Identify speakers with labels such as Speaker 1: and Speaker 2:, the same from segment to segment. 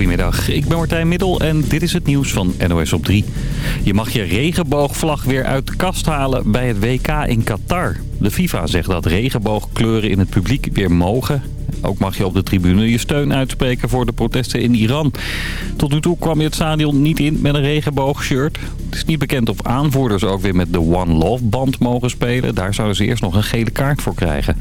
Speaker 1: Goedemiddag, ik ben Martijn Middel en dit is het nieuws van NOS op 3. Je mag je regenboogvlag weer uit de kast halen bij het WK in Qatar. De FIFA zegt dat regenboogkleuren in het publiek weer mogen ook mag je op de tribune je steun uitspreken voor de protesten in Iran. Tot nu toe kwam je het stadion niet in met een regenboogshirt. Het is niet bekend of aanvoerders ook weer met de One Love band mogen spelen. Daar zouden ze eerst nog een gele kaart voor krijgen.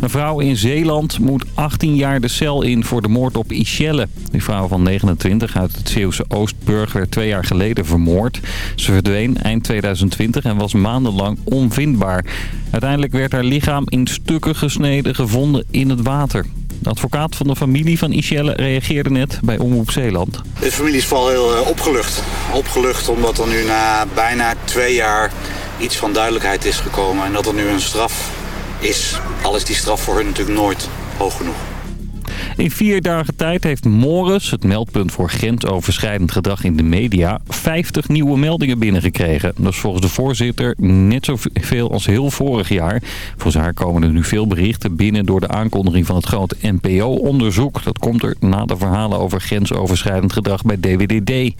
Speaker 1: Een vrouw in Zeeland moet 18 jaar de cel in voor de moord op Ischelle. Die vrouw van 29 uit het Zeeuwse Oostburg werd twee jaar geleden vermoord. Ze verdween eind 2020 en was maandenlang onvindbaar. Uiteindelijk werd haar lichaam in stukken gesneden gevonden in het water. De advocaat van de familie van Ischelle reageerde net bij Omroep Zeeland.
Speaker 2: De familie is vooral heel eh, opgelucht. Opgelucht omdat er nu na bijna twee jaar iets van duidelijkheid is gekomen. En dat er nu een straf is. Al is die straf voor hun natuurlijk nooit hoog genoeg.
Speaker 1: In vier dagen tijd heeft Morris, het meldpunt voor grensoverschrijdend gedrag in de media, 50 nieuwe meldingen binnengekregen. Dat is volgens de voorzitter net zoveel als heel vorig jaar. Volgens haar komen er nu veel berichten binnen door de aankondiging van het grote NPO-onderzoek. Dat komt er na de verhalen over grensoverschrijdend gedrag bij DWDD.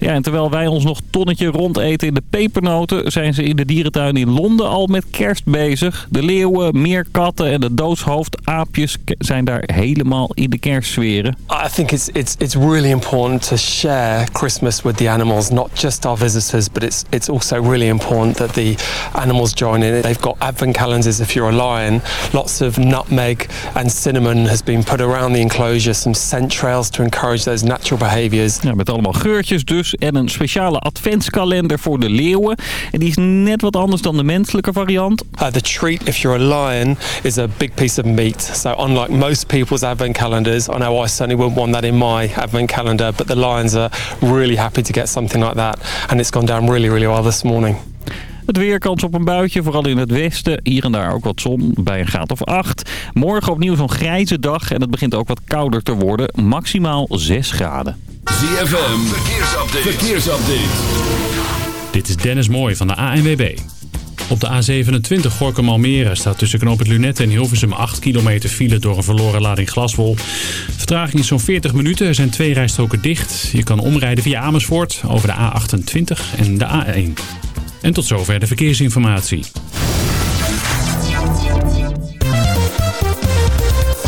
Speaker 1: Ja, en terwijl wij ons nog tonnetje rondeten in de pepernoten, zijn ze in de dierentuin in Londen al met kerst bezig. De leeuwen, meerkatten en de doodshoofdaapjes zijn daar helemaal in de kerstsferen?
Speaker 3: I think it's it's it's really important to share Christmas with the animals, not just our visitors, but it's it's also really important that the animals join in. They've got advent calendars if you're a lion. Lots of nutmeg and cinnamon has been put around the enclosure, some scent trails to encourage those natural behaviors.
Speaker 1: Ja, met allemaal geurtjes dus en een speciale adventskalender voor de leeuwen. En die is net wat anders dan de menselijke variant.
Speaker 3: Uh, the treat if you're a lion is a big piece of meat. So unlike most people's advent advent calendars. I know I certainly wouldn't want that in my advent calendar, but the Lions are really happy to get something like that. And it's gone down really, really well this morning.
Speaker 1: Het weer kans op een buitje, vooral in het westen. Hier en daar ook wat zon, bij een graad of 8. Morgen opnieuw zo'n grijze dag en het begint ook wat kouder te worden. Maximaal 6 graden.
Speaker 4: ZFM, verkeersupdate. verkeersupdate.
Speaker 5: Dit is Dennis Mooij van de ANWB. Op de A27 Gorkum Almere staat tussen knoop het Lunette en Hilversum 8 kilometer file door een verloren lading glaswol. Vertraging is zo'n 40 minuten. Er zijn twee rijstroken dicht. Je kan omrijden via Amersfoort over de A28 en de A1. En tot zover de verkeersinformatie.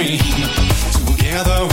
Speaker 6: together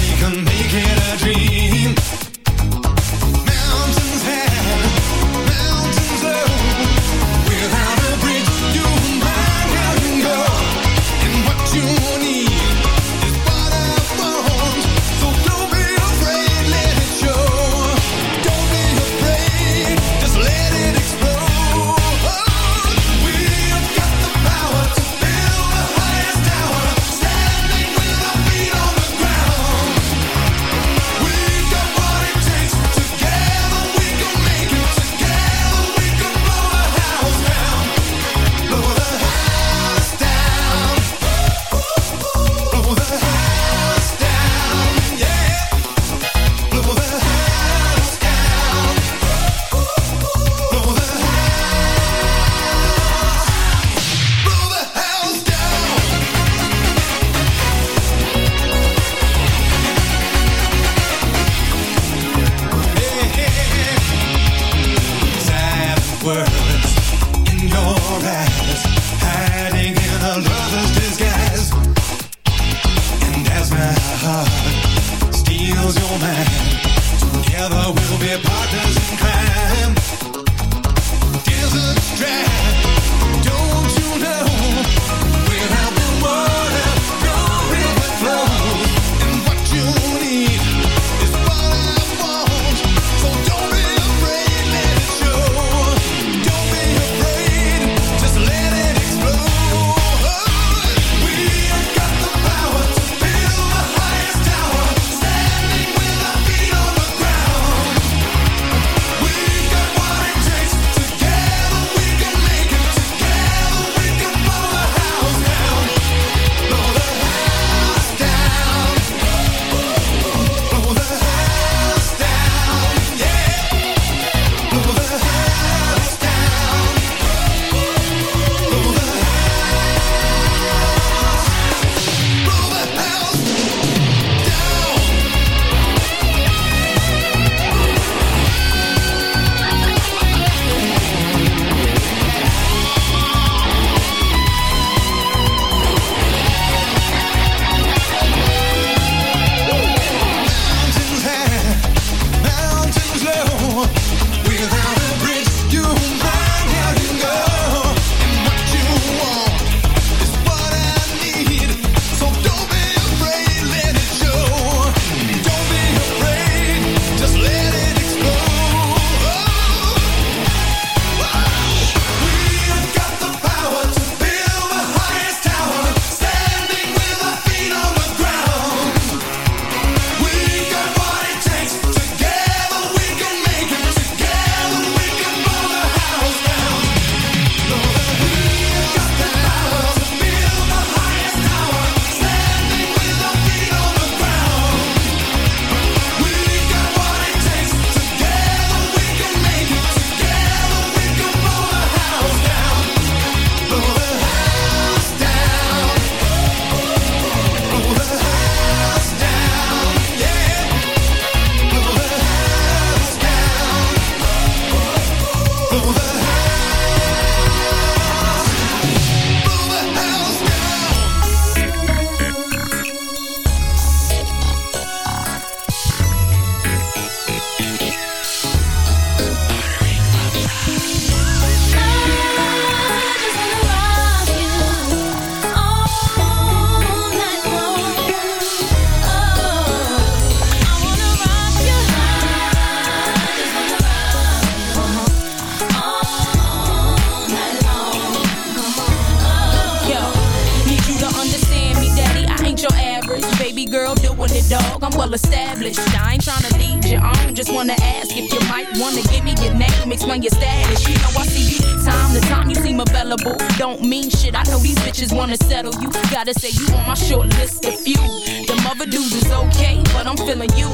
Speaker 7: wanna give me your name, explain your status. You know I see you time to time, you seem available. Don't mean shit, I know these bitches wanna settle you. Gotta say you on my short list of few. Them other dudes is okay, but I'm feeling you.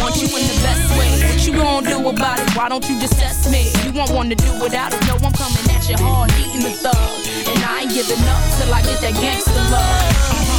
Speaker 7: Want you in the best way. What you gonna do about it? Why don't you just test me? You won't wanna do without it. No, I'm coming at you hard, eating the thug. And I ain't giving up till I get that gangster love. Uh -huh.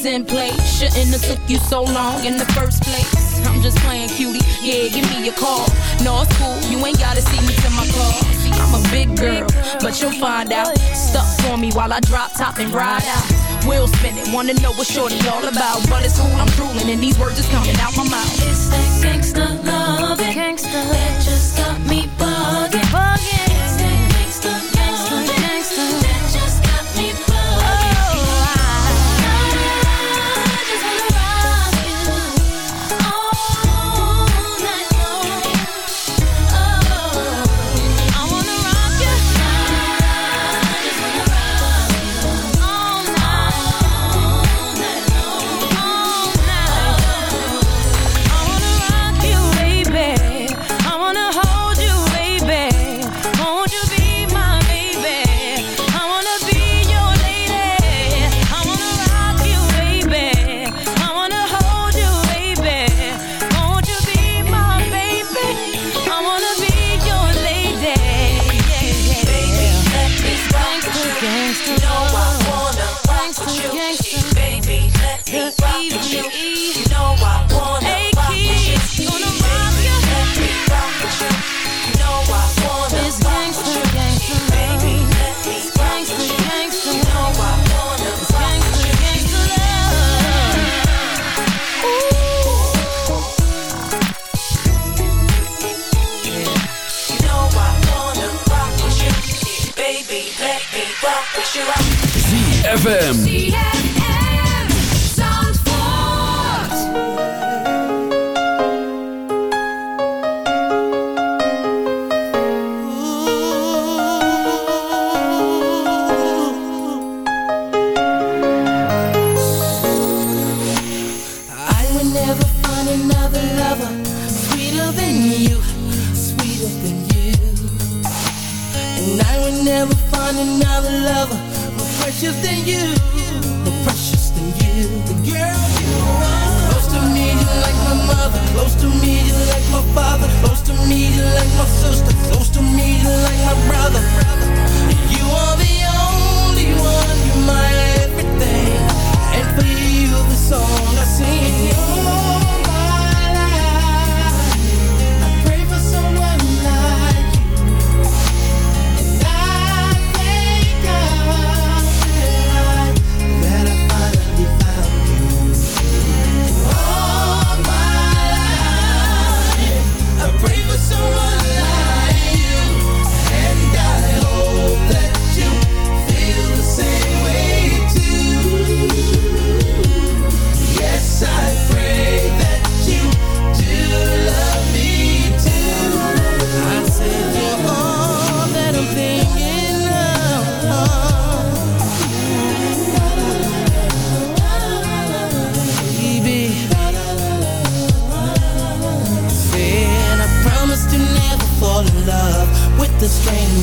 Speaker 7: Was in place. Shouldn't have took you so long in the first place. I'm just playing cutie, yeah, give me a call. No, it's cool, you ain't gotta see me to my car. I'm a big girl, but you'll find out. Stuck for me while I drop top and ride out. Wheel spinning, wanna know what shorty all about. But it's cool, I'm drooling, and these words is coming out my mouth.
Speaker 8: It's that gangsta
Speaker 9: would never find another lover more precious than you, more precious than you. The girl you are. Close to me, you're like my mother. Close to me, you're like my father. Close to me, you're like my sister. Close to me, you're like my brother. You are the only one. You're my everything, and for you, the song I sing.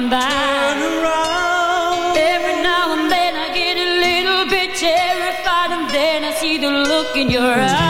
Speaker 10: come by. Turn
Speaker 11: around.
Speaker 10: Every now and then I get a little bit terrified, and then I see the look in your eyes.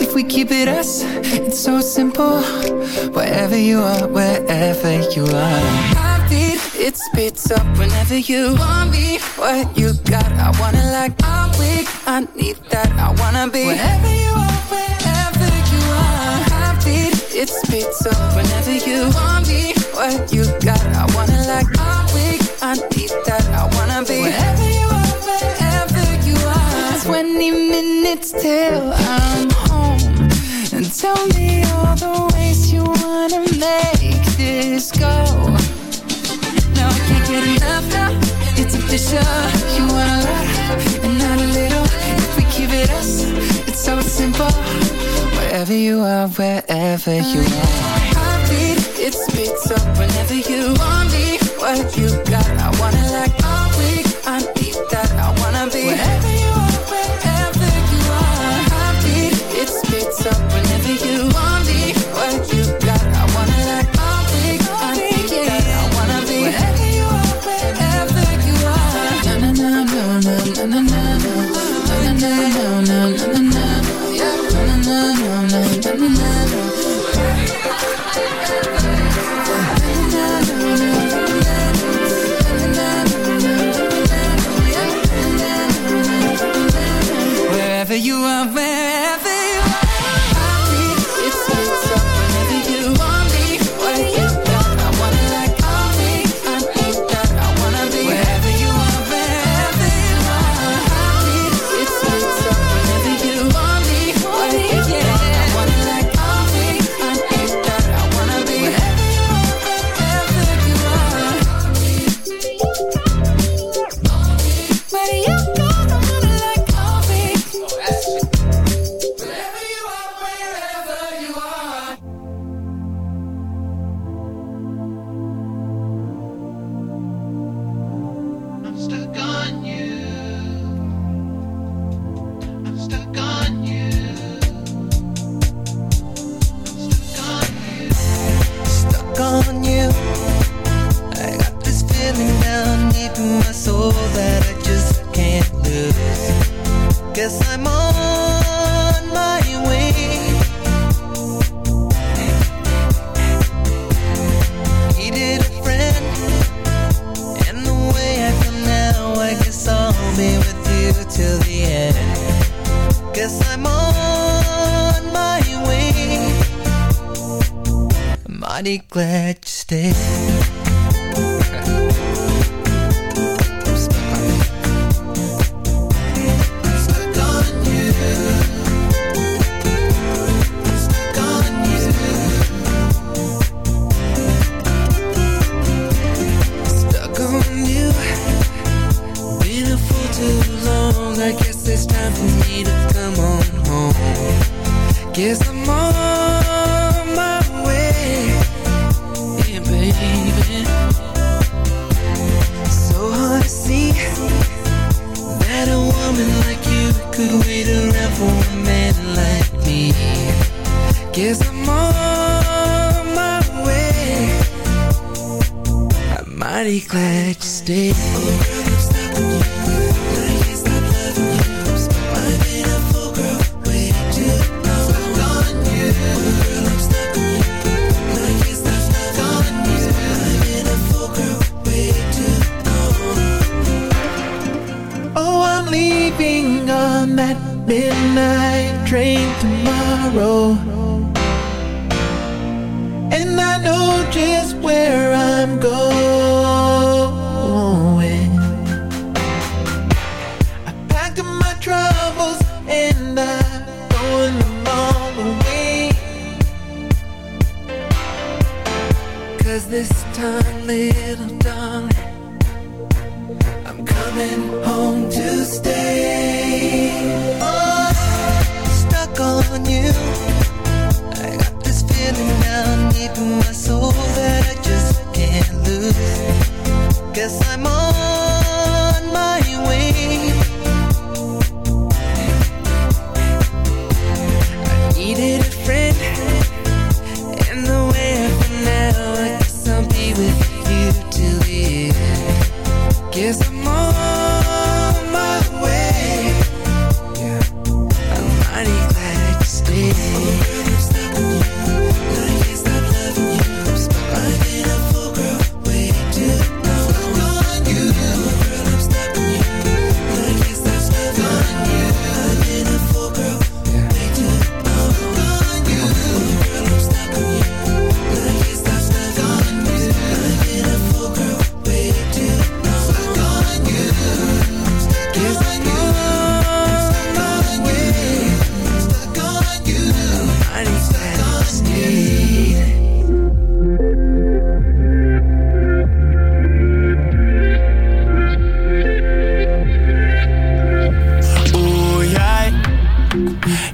Speaker 12: if we keep it us. It's so simple. Wherever you are, wherever you are. Heartbeat, it speeds up whenever you want me. What you got, I wanna like. I'm weak, I need that, I wanna be. Wherever you are, wherever you are. Heartbeat, it speeds up whenever you want me. What you got, I wanna like. I'm weak, I need that, I wanna be. Wherever 20 minutes till I'm home. And tell me all the ways you wanna make this go. Now I can't get enough now It's official You want a lot and not a little. If we keep it us, it's so simple. Wherever you are, wherever you are. Heartbeat, it It's up whenever you want me. What you got, I wanna like Bye.
Speaker 9: train tomorrow. And I know just where I'm going. I packed up my troubles and I'm throwing them all away.
Speaker 12: Cause this time lives.